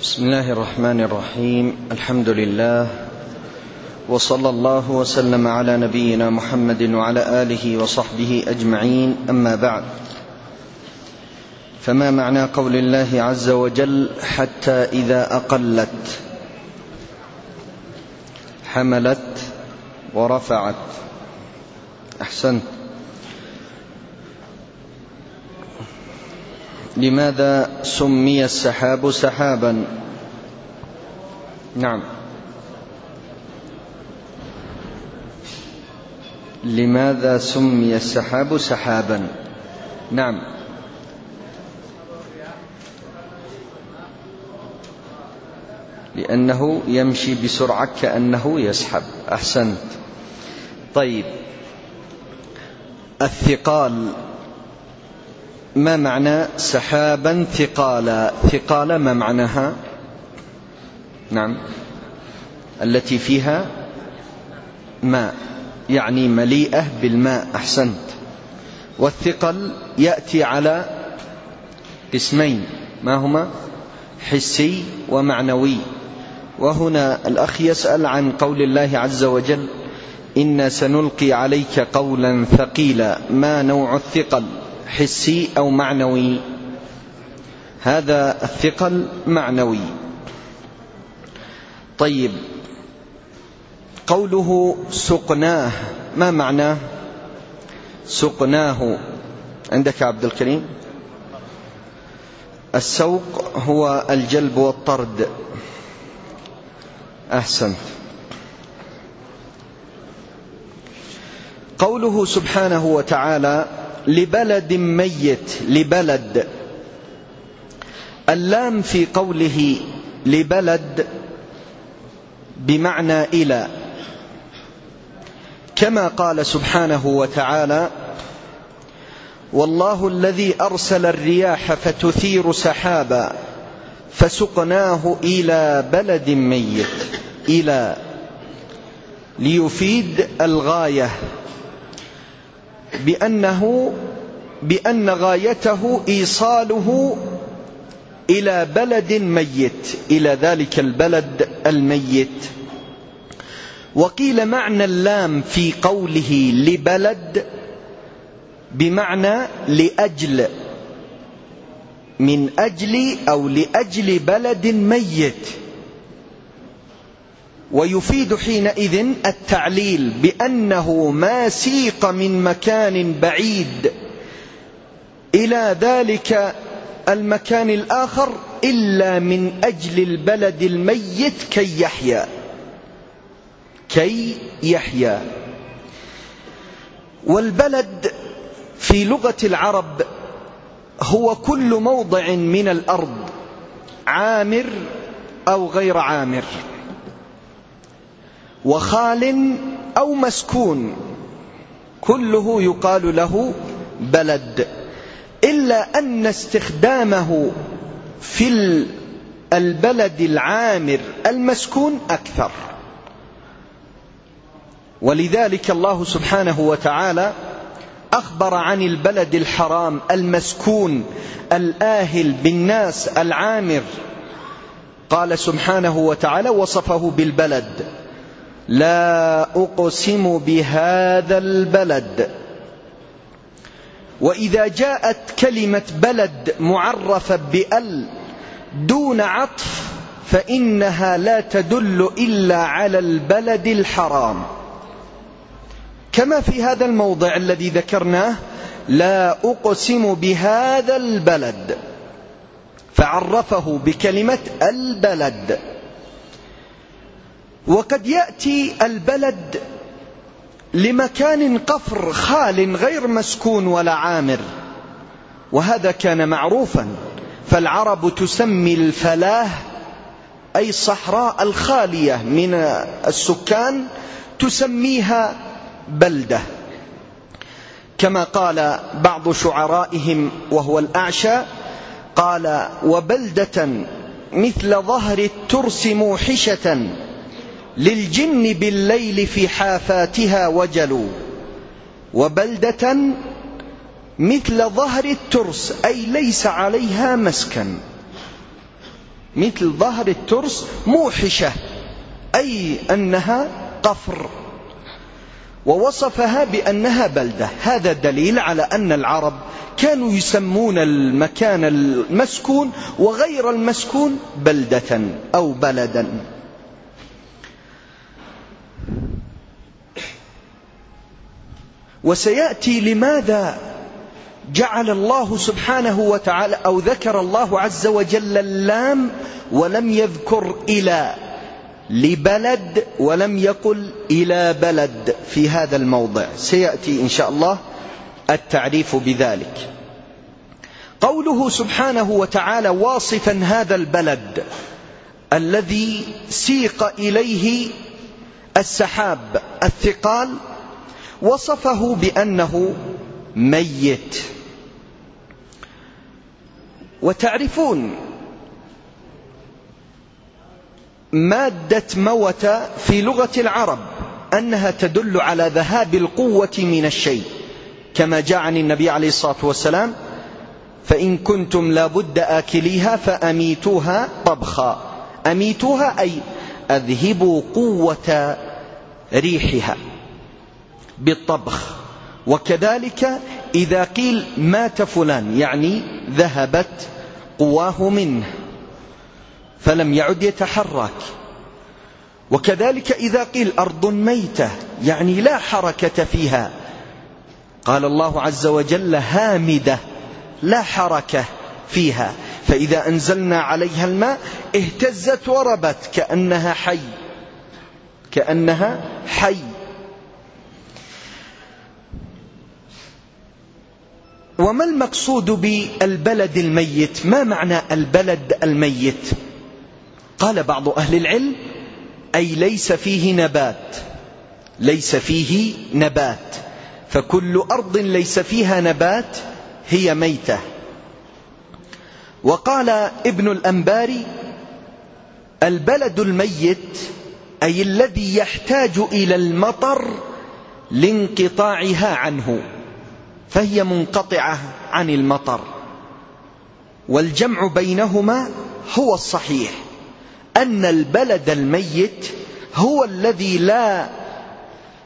بسم الله الرحمن الرحيم. الحمد لله. وصلى الله وسلم على نبينا محمد وعلى آله وصحبه أجمعين. أما بعد. فما معنى قول الله عز وجل حتى إذا أقلت؟ حملت ورفعت. أحسنت. لماذا سمي السحاب سحابا؟ نعم. لماذا سمي السحاب سحابا؟ نعم. لأنه يمشي بسرعة كأنه يسحب. أحسنت. طيب. الثقال. ما معنى سحابا ثقالا؟ ثقالا ما معناها؟ نعم. التي فيها ماء يعني مليئة بالماء أحسنت. والثقل يأتي على قسمين ما هما؟ حسي ومعنوي. وهنا الأخ يسأل عن قول الله عز وجل إنا سنلقي عليك قولا ثقيلا. ما نوع الثقل؟ حسي أو معنوي. هذا الثقل معنوي. طيب قوله سقناه ما معناه سقناه. عندك عبد الكريم؟ السوق هو الجلب والطرد. احسنت قوله سبحانه وتعالى لبلد ميت لبلد. اللام في قوله لبلد بمعنى إلى. كما قال سبحانه وتعالى والله الذي أرسل الرياح فتثير سحابا فسقناه إلى بلد ميت. إلى. ليفيد الغاية. بأنه بأن غايته إيصاله إلى بلد ميت إلى ذلك البلد الميت. وقيل معنى اللام في قوله لبلد بمعنى لأجل من أجل أو لأجل بلد ميت. ويفيد حينئذ التعليل بأنه ما سيق من مكان بعيد إلى ذلك المكان الآخر إلا من أجل البلد الميت كي يحيا. كي يحيا. والبلد في لغة العرب هو كل موضع من الأرض عامر أو غير عامر. وخال أو مسكون كله يقال له بلد إلا أن استخدامه في البلد العامر المسكون أكثر. ولذلك الله سبحانه وتعالى أخبر عن البلد الحرام المسكون الآهل بالناس العامر. قال سبحانه وتعالى وصفه بالبلد. لا أقسم بهذا البلد. وإذا جاءت كلمة بلد معرفة بأل دون عطف فإنها لا تدل إلا على البلد الحرام. كما في هذا الموضع الذي ذكرناه لا أقسم بهذا البلد. فعرفه بكلمة البلد. وقد يأتي البلد لمكان قفر خال غير مسكون ولا عامر. وهذا كان معروفا. فالعرب تسمي الفلاه أي الصحراء الخالية من السكان تسميها بلدة. كما قال بعض شعرائهم وهو الأعشى قال وبلدة مثل ظهر الترس موحشة. للجن بالليل في حافاتها وجلوا وبلدة مثل ظهر الترس أي ليس عليها مسكن. مثل ظهر الترس موحشة أي أنها قفر. ووصفها بأنها بلدة. هذا دليل على أن العرب كانوا يسمون المكان المسكون وغير المسكون بلدة أو بلدا. وسيأتي لماذا جعل الله سبحانه وتعالى أو ذكر الله عز وجل اللام ولم يذكر إلى لبلد ولم يقل إلى بلد في هذا الموضع؟ سيأتي إن شاء الله التعريف بذلك. قوله سبحانه وتعالى واصفا هذا البلد الذي سيق إليه السحاب الثقال وصفه بأنه ميت. وتعرفون مادة موت في لغة العرب أنها تدل على ذهاب القوة من الشيء. كما جاء عن النبي عليه الصلاة والسلام فإن كنتم لابد آكليها فأميتوها طبخا. أميتوها أي أذهبوا قوة ريحها. بالطبخ. وكذلك إذا قيل مات فلان يعني ذهبت قواه منه فلم يعد يتحرك. وكذلك إذا قيل أرض ميتة يعني لا حركة فيها. قال الله عز وجل هامدة لا حركة فيها. فإذا أنزلنا عليها الماء اهتزت وربت كأنها حي. كأنها حي. وما المقصود بالبلد الميت؟ ما معنى البلد الميت؟ قال بعض أهل العلم أي ليس فيه نبات ليس فيه نبات فكل أرض ليس فيها نبات هي ميتة. وقال ابن الأنباري البلد الميت أي الذي يحتاج إلى المطر لانقطاعها عنه. فهي منقطعة عن المطر. والجمع بينهما هو الصحيح أن البلد الميت هو الذي لا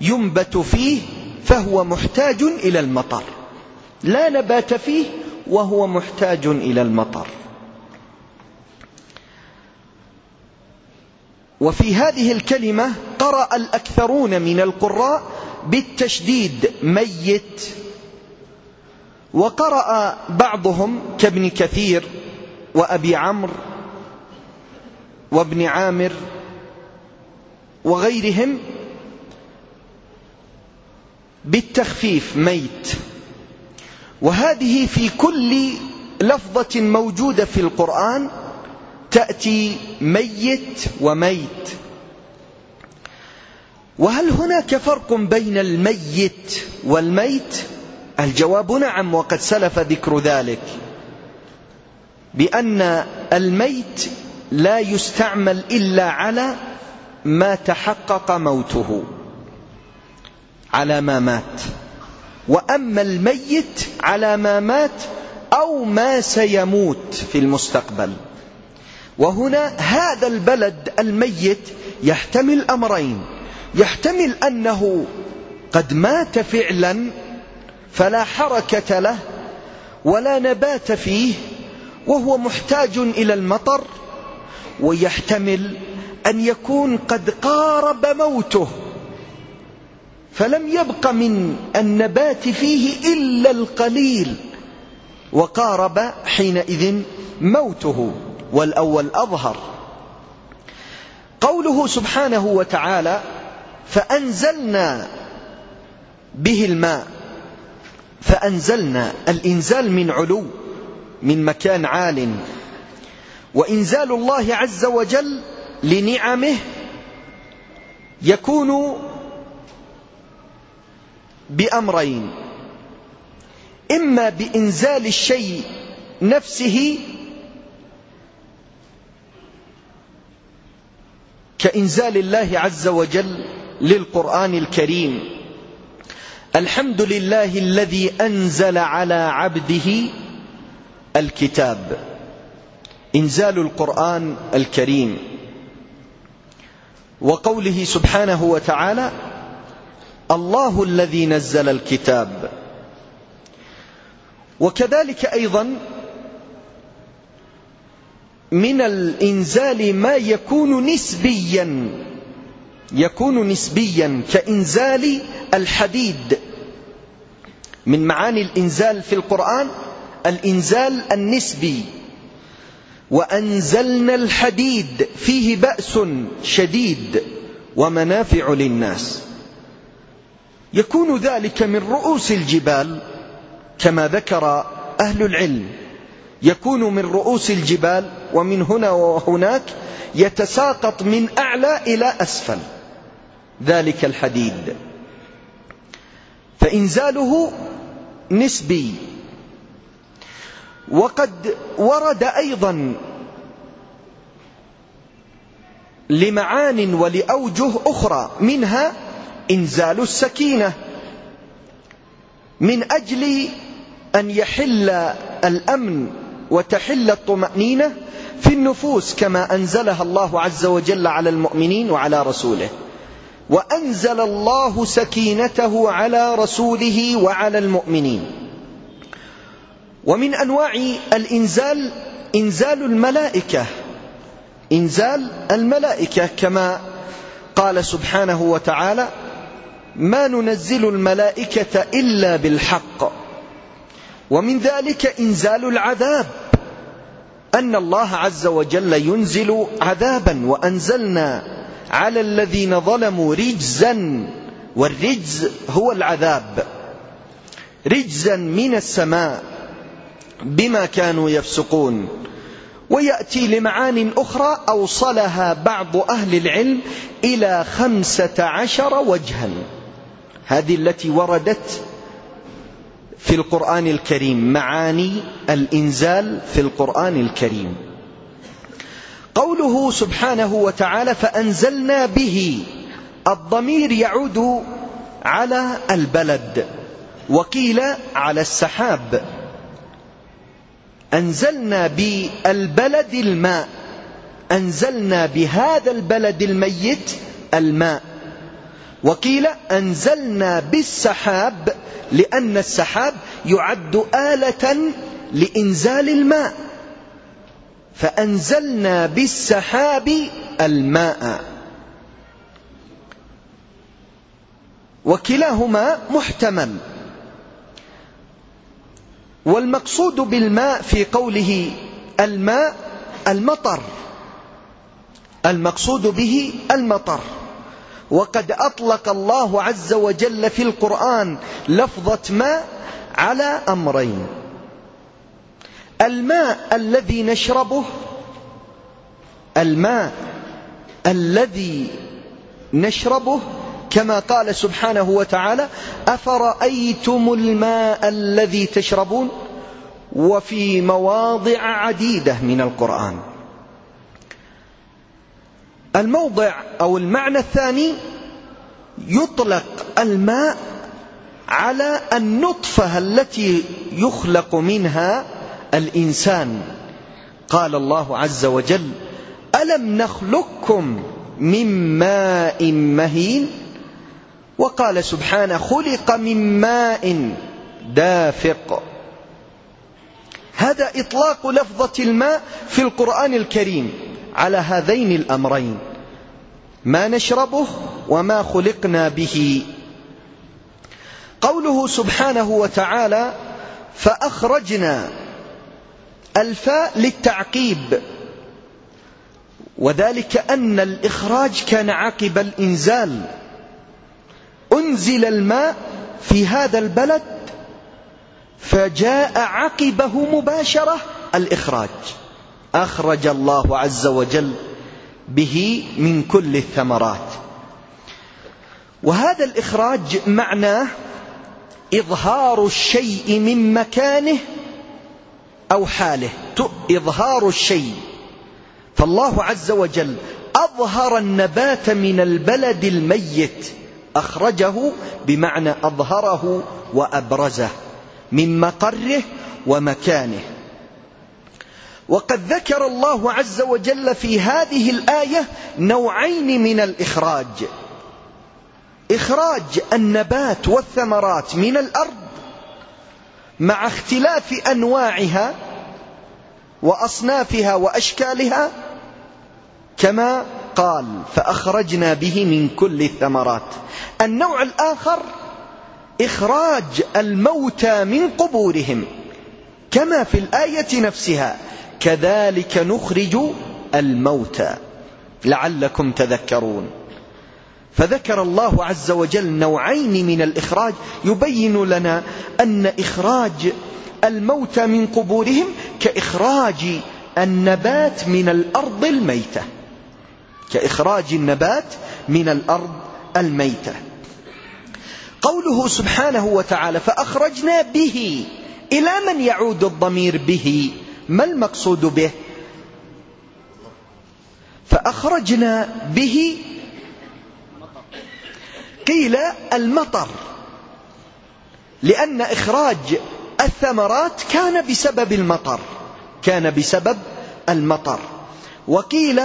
ينبت فيه فهو محتاج إلى المطر. لا نبات فيه وهو محتاج إلى المطر. وفي هذه الكلمة قرأ الأكثرون من القراء بالتشديد ميت. وقرأ بعضهم كابن كثير وأبي عمرو وابن عامر وغيرهم بالتخفيف ميت. وهذه في كل لفظة موجودة في القرآن تأتي ميت وميت. وهل هناك فرق بين الميت والميت؟ الجواب نعم وقد سلف ذكر ذلك. بأن الميت لا يستعمل إلا على ما تحقق موته. على ما مات. وأما الميت على ما مات أو ما سيموت في المستقبل. وهنا هذا البلد الميت يحتمل أمرين. يحتمل أنه قد مات فعلا فلا حركة له ولا نبات فيه وهو محتاج إلى المطر ويحتمل أن يكون قد قارب موته فلم يبق من النبات فيه إلا القليل وقارب حينئذ موته والأول أظهر. قوله سبحانه وتعالى فأنزلنا به الماء فأنزلنا الإنزال من علو من مكان عال. وإنزال الله عز وجل لنعمه يكون بأمرين. إما بإنزال الشيء نفسه كإنزال الله عز وجل للقرآن الكريم. الحمد لله الذي أنزل على عبده الكتاب. إنزال القرآن الكريم. وقوله سبحانه وتعالى الله الذي نزل الكتاب. وكذلك أيضا من الإنزال ما يكون نسبيا يكون نسبيا كإنزال الحديد. من معاني الإنزال في القرآن الإنزال النسبي. وأنزلنا الحديد فيه بأس شديد ومنافع للناس. يكون ذلك من رؤوس الجبال كما ذكر أهل العلم. يكون من رؤوس الجبال ومن هنا وهناك يتساقط من أعلى إلى أسفل. ذلك الحديد. فإنزاله نسبي. وقد ورد أيضا لمعان ولأوجه أخرى منها إنزال السكينة من أجل أن يحل الأمن وتحل الطمأنينة في النفوس كما أنزلها الله عز وجل على المؤمنين وعلى رسوله. وأنزل الله سكينته على رسوله وعلى المؤمنين. ومن أنواع الإنزال إنزال الملائكة. إنزال الملائكة كما قال سبحانه وتعالى ما ننزل الملائكة إلا بالحق. ومن ذلك إنزال العذاب. أن الله عز وجل ينزل عذابا وأنزلنا على الذين ظلموا رجزا والرجز هو العذاب. رجزا من السماء بما كانوا يفسقون. ويأتي لمعان أخرى أوصلها بعض أهل العلم إلى خمسة عشر وجها. هذه التي وردت في القرآن الكريم معاني الإنزال في القرآن الكريم. قوله سبحانه وتعالى فأنزلنا به الضمير يعود على البلد وقيل على السحاب. أنزلنا بالبلد الماء أنزلنا بهذا البلد الميت الماء. وقيل أنزلنا بالسحاب لأن السحاب يعد آلة لإنزال الماء. فأنزلنا بالسحاب الماء. وكلاهما محتمل. والمقصود بالماء في قوله الماء المطر. المقصود به المطر. وقد أطلق الله عز وجل في القرآن لفظة ماء على أمرين. الماء الذي نشربه الماء الذي نشربه كما قال سبحانه وتعالى أفرأيتم الماء الذي تشربون؟ وفي مواضع عديدة من القرآن. الموضع أو المعنى الثاني يطلق الماء على النطفة التي يخلق منها الإنسان. قال الله عز وجل ألم نخلقكم من ماء مهين؟ وقال سبحانه خلق من ماء دافق. هذا إطلاق لفظة الماء في القرآن الكريم. على هذين الأمرين ما نشربه وما خلقنا به. قوله سبحانه وتعالى فأخرجنا الفاء للتعقيب. وذلك أن الإخراج كان عقب الإنزال. أنزل الماء في هذا البلد فجاء عقبه مباشرة الإخراج. أخرج الله عز وجل به من كل الثمرات. وهذا الإخراج معناه إظهار الشيء من مكانه أو حاله إظهار الشيء. فالله عز وجل أظهر النبات من البلد الميت أخرجه بمعنى أظهره وأبرزه من مقره ومكانه. وقد ذكر الله عز وجل في هذه الآية نوعين من الإخراج. إخراج النبات والثمرات من الأرض مع اختلاف أنواعها وأصنافها وأشكالها كما قال فأخرجنا به من كل الثمرات. النوع الآخر إخراج الموتى من قبورهم كما في الآية نفسها كذلك نخرج الموتى. لعلكم تذكرون. فذكر الله عز وجل نوعين من الإخراج. يبين لنا أن إخراج الموتى من قبورهم كإخراج النبات من الأرض الميتة. كإخراج النبات من الأرض الميتة. قوله سبحانه وتعالى فأخرجنا به إلى من يعود الضمير به. ما المقصود به؟ فأخرجنا به قيل المطر. لأن إخراج الثمرات كان بسبب المطر. كان بسبب المطر. وقيل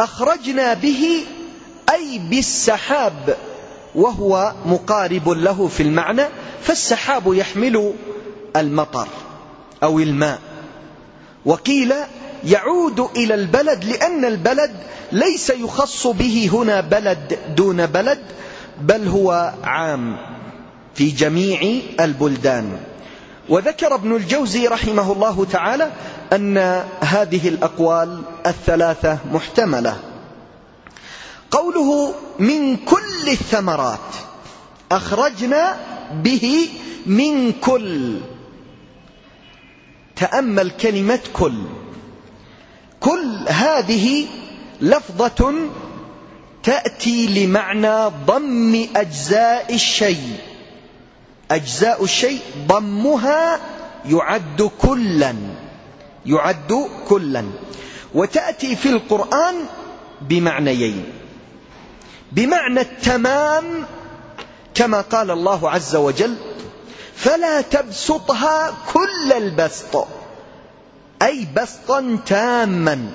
أخرجنا به أي بالسحاب وهو مقارب له في المعنى فالسحاب يحمل المطر أو الماء. وقيل يعود إلى البلد لأن البلد ليس يخص به هنا بلد دون بلد بل هو عام في جميع البلدان. وذكر ابن الجوزي رحمه الله تعالى أن هذه الأقوال الثلاثة محتملة. قوله من كل الثمرات أخرجنا به من كل. تأمل كلمة كل. كل هذه لفظة تأتي لمعنى ضم أجزاء الشيء. أجزاء الشيء ضمها يعد كلا يعد كلا. وتأتي في القرآن بمعنيين. بمعنى التمام كما قال الله عز وجل فلا تبسطها كل البسط أي بسطا تاما.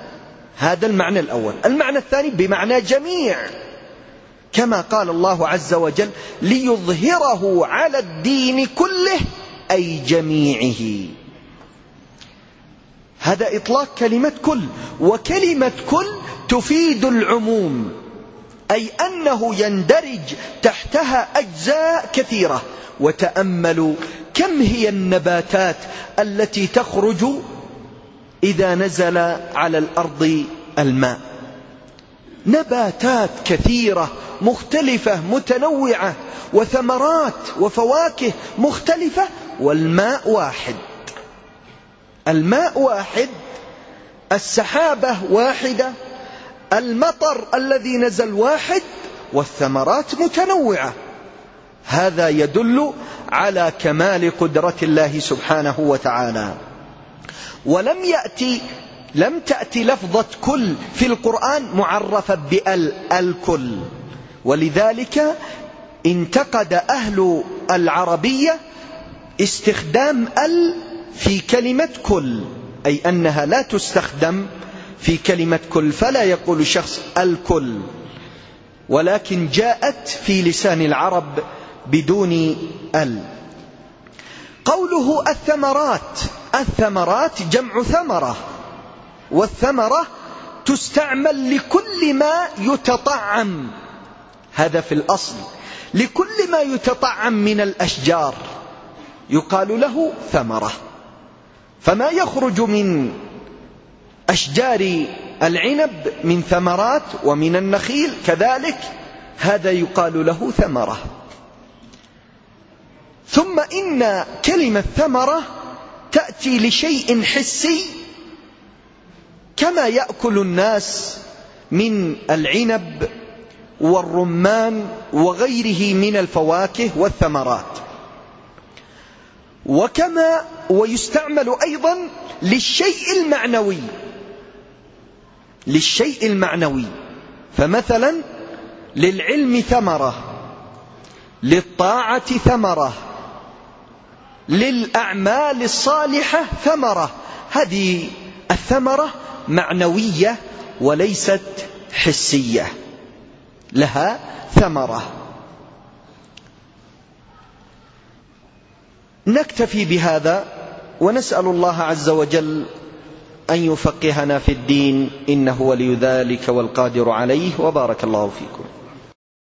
هذا المعنى الأول. المعنى الثاني بمعنى جميع. كما قال الله عز وجل ليظهره على الدين كله أي جميعه. هذا إطلاق كلمة كل. وكلمة كل تفيد العموم أي أنه يندرج تحتها أجزاء كثيرة. وتأملوا كم هي النباتات التي تخرج إذا نزل على الأرض الماء. نباتات كثيرة مختلفة متنوعة وثمرات وفواكه مختلفة والماء واحد. الماء واحد السحابة واحدة المطر الذي نزل واحد والثمرات متنوعة. هذا يدل على كمال قدرة الله سبحانه وتعالى. ولم يأتي لم تأتي لفظة كل في القرآن معرفة بال الكل. ولذلك انتقد أهل العربية استخدام ال في كلمة كل أي أنها لا تستخدم في كلمة كل فلا يقول شخص الكل. ولكن جاءت في لسان العرب بدون ال. قوله الثمرات الثمرات جمع ثمرة والثمرة تستعمل لكل ما يتطعم. هذا في الأصل. لكل ما يتطعم من الأشجار. يقال له ثمرة. فما يخرج من أشجار العنب من ثمرات ومن النخيل كذلك هذا يقال له ثمرة. ثم إن كلمة ثمرة تأتي لشيء حسي كما يأكل الناس من العنب والرمان وغيره من الفواكه والثمرات. وكما ويستعمل أيضا للشيء المعنوي. للشيء المعنوي. فمثلا للعلم ثمرة للطاعة ثمرة للأعمال الصالحة ثمرة. هذه الثمرة معنوية وليست حسية. لها ثمرة. نكتفي بهذا ونسأل الله عز وجل أن يفقهنا في الدين. إنه ولي ذلك والقادر عليه. وبارك الله فيكم.